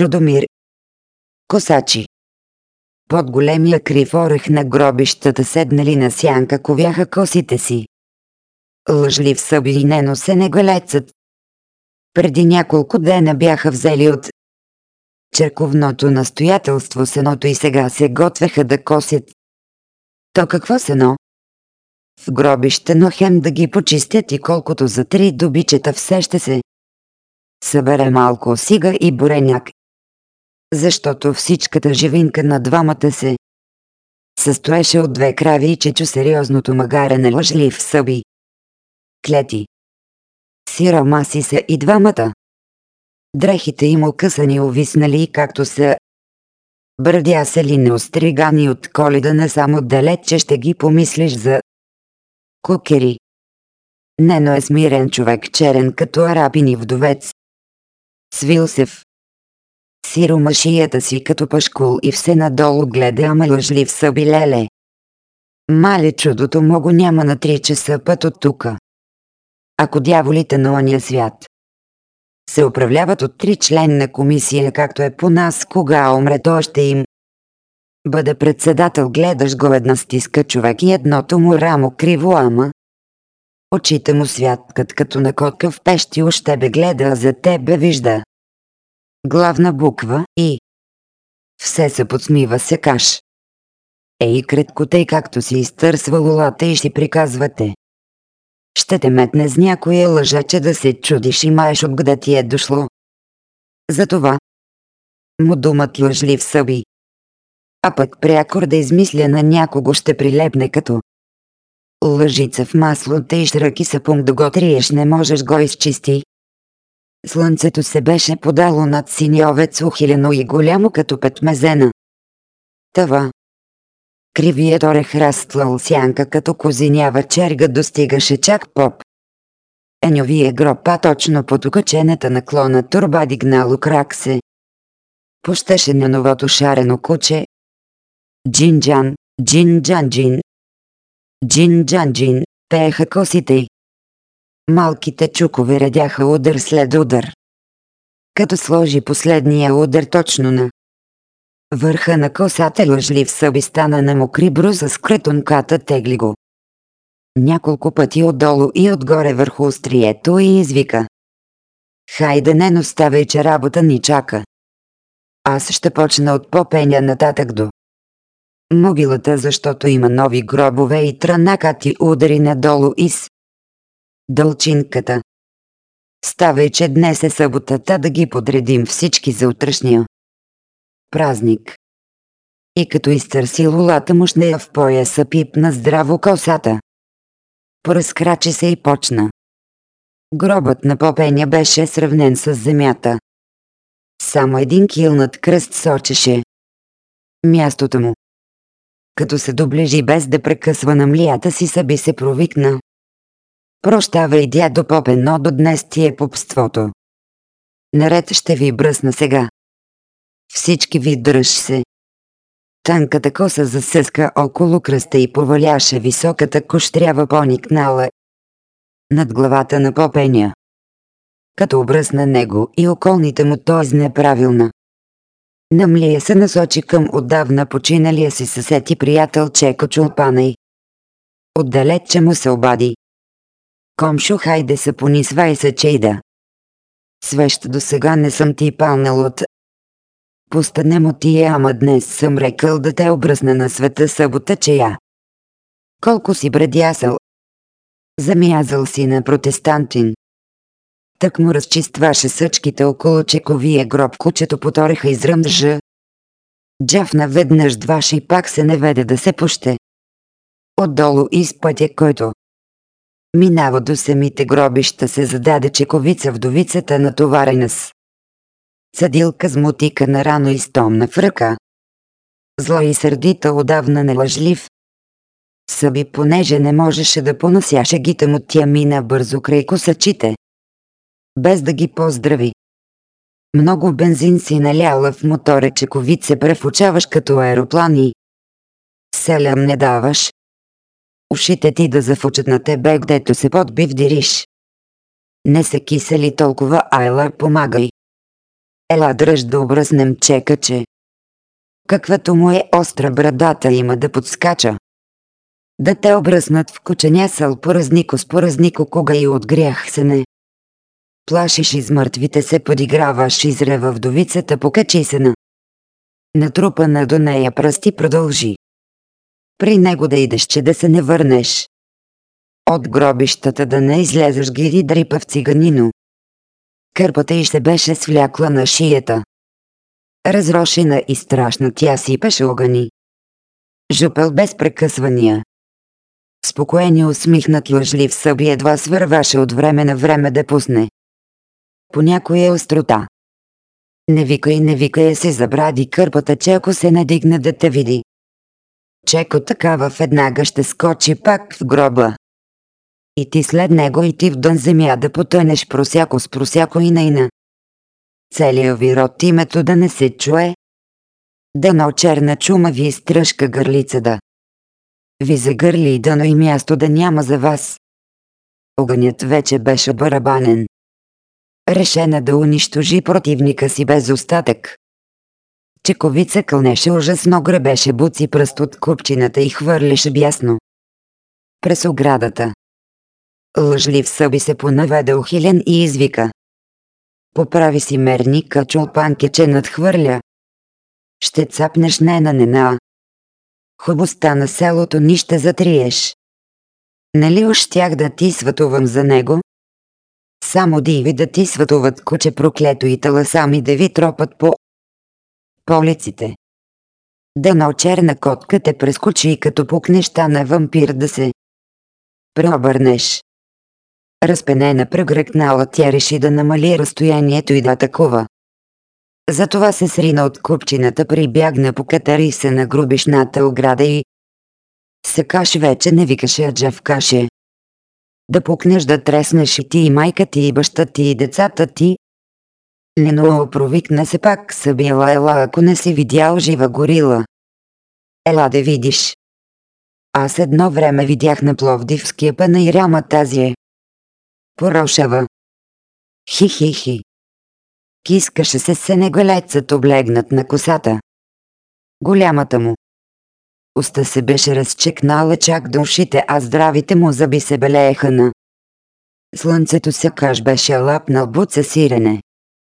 Чудомир. Косачи. Под големия крив орех на гробищата седнали на сянка ковяха косите си. Лъжлив съби и неносен галецът. Преди няколко дена бяха взели от черковното настоятелство сеното и сега се готвеха да косят. То какво сено? В гробище, но хем да ги почистят и колкото за три добичета все ще се. Събере малко сига и буреняк. Защото всичката живинка на двамата се състоеше от две крави и чечо сериозното магарене лъжлив съби. Клети. Сиромаси са и двамата. Дрехите им окъсани увиснали както са бърдясали неостригани от коледа не само далече ще ги помислиш за кукери. Нено е смирен човек, черен като арабини вдовец. Свил се в сиромашията си като пашкул и все надолу гледа, ама лъжлив са билеле. Мале чудото му го няма на три часа път от тука. Ако дяволите на ония свят се управляват от три членна комисия, както е по нас, кога умре, то ще им бъде председател, гледаш го една стиска човек и едното му рамо криво, ама очите му святкат като на котка в пещи, още бе гледа, а за тебе вижда. Главна буква И. Все се подсмива се каш. Ей, кратко тъй както си изтърсва лулата и си приказвате. Ще те метне с някоя лъжаче да се чудиш и маеш откъде ти е дошло. Затова му думат лъжлив съби. А пък прякор да измисля на някого ще прилепне като лъжица в масло, и шраки сапун да го триеш не можеш го изчисти. Слънцето се беше подало над синьовец ухилено и голямо като петмезена. Това. Кривият орех растлал сянка като козинява черга достигаше чак поп. Еньовия гропа точно под окачената наклона турба дигнало крак се. Пущеше на новото шарено куче. Джинджан джин. Джинджан джин, пееха косите й. Малките чукове редяха удар след удар. Като сложи последния удар точно на върха на косата лъжлив съби стана на мокри бруза с кретонката тегли го. Няколко пъти отдолу и отгоре върху острието и извика. Хайде не, но че работа ни чака. Аз ще почна от попеня нататък до могилата, защото има нови гробове и транакати удари надолу из дълчинката. Ставай, че днес е съботата да ги подредим всички за утрешния празник. И като изтърси лулата му шнея в пояса пипна здраво косата. Поразкрачи се и почна. Гробът на Попеня беше сравнен с земята. Само един килнат кръст сочеше. Мястото му. Като се доближи без да прекъсва на млията си, съби се провикна. Прощавай, дядо Попен, но до днес ти е попството. Наред ще ви бръсна сега. Всички ви дръж се. Танката коса засъска около кръста и поваляше високата кощрява поникнала над главата на попеня. Като обръсна него и околните му той неправилна. Намлия се насочи към отдавна починалия си съсед и приятел Чеко Чулпанай. Отдалече му се обади. Комшо хайде се понисвай се чейда. Свещ до сега не съм ти палнал от Постане му ти е, ама днес съм рекал да те обръсна на света събота, че я. Колко си бредясал. Замязал си на протестантин. Так му разчистваше съчките около чековия гроб, кучето потореха изръмжа. Джафна веднъж дваш и пак се наведе да се пуще. Отдолу из пътя, който минава до самите гробища, се зададе чековица вдовицата натоварена с Съдилка с мутика на рано и стомна в ръка. Зло и сърдита отдавна нелъжлив. Съби, понеже не можеше да понася шегите му, тя мина бързо край косачите. Без да ги поздрави. Много бензин си наляла в мотора, че ковид се префучаваш като аероплан и селям не даваш. Ушите ти да зафучат на тебе, гдето се подби в дириш. Не се кисели толкова, Айла, помагай. Ела дръж да обръснем чекаче. Каквато му е остра брадата има да подскача. Да те обръснат в кученясъл поразнико с поразнико кога и от грях се не. Плашиш из мъртвите се подиграваш изрева вдовицата покачи се на. Натрупана до нея пръсти продължи. При него да идеш, че да се не върнеш. От гробищата да не излезеш гири дрипа в циганино. Кърпата й се беше свлякла на шията. Разрошена и страшна тя сипеше огъни. Жупел без прекъсвания. Спокоен и усмихнат лъжлив съби едва свърваше от време на време да пусне. По някоя острота. Не викай, не викай се забради кърпата, че ако се надигне да те види. Чеко такава веднага ще скочи пак в гроба. И ти след него и ти в дън земя да потънеш просяко с просяко и найна. Целият ви род името да не се чуе. Дано черна чума ви изтръжка гърлица да. Ви загърли и дано и място да няма за вас. Огънят вече беше барабанен. Решена да унищожи противника си без остатък. Чековица кълнеше ужасно гребеше буци пръст от купчината и хвърляше бясно. През оградата. Лъжлив съби се понаведе ухилен и извика. Поправи си мерника, чулпанки, че надхвърля. Ще цапнеш не на нена. Хубостта на селото ни ще затриеш. Нали уж щях да ти светувам за него? Само диви да ти светуват куче проклето и тала сами да ви тропат по полиците. Дано черна котка те прескочи и като пукнеща на вампир да се преобърнеш. Разпенена прегръкнала тя реши да намали разстоянието и да атакува. Затова се срина от купчината, прибягна по катари се на грубишната ограда и Сакаш вече не викаше аджа в каше. Да пукнеш да треснеш и ти и майка ти и баща ти и децата ти. Ненуо провикна се пак събила ела ако не си видял жива горила. Ела да видиш. Аз едно време видях на Пловдивския рама тази е. Порошава. Хи-хи-хи. Кискаше се сенегалецът облегнат на косата. Голямата му. Уста се беше разчекнала чак до ушите, а здравите му зъби се белееха на. Слънцето сякаш беше лапнал буца сирене.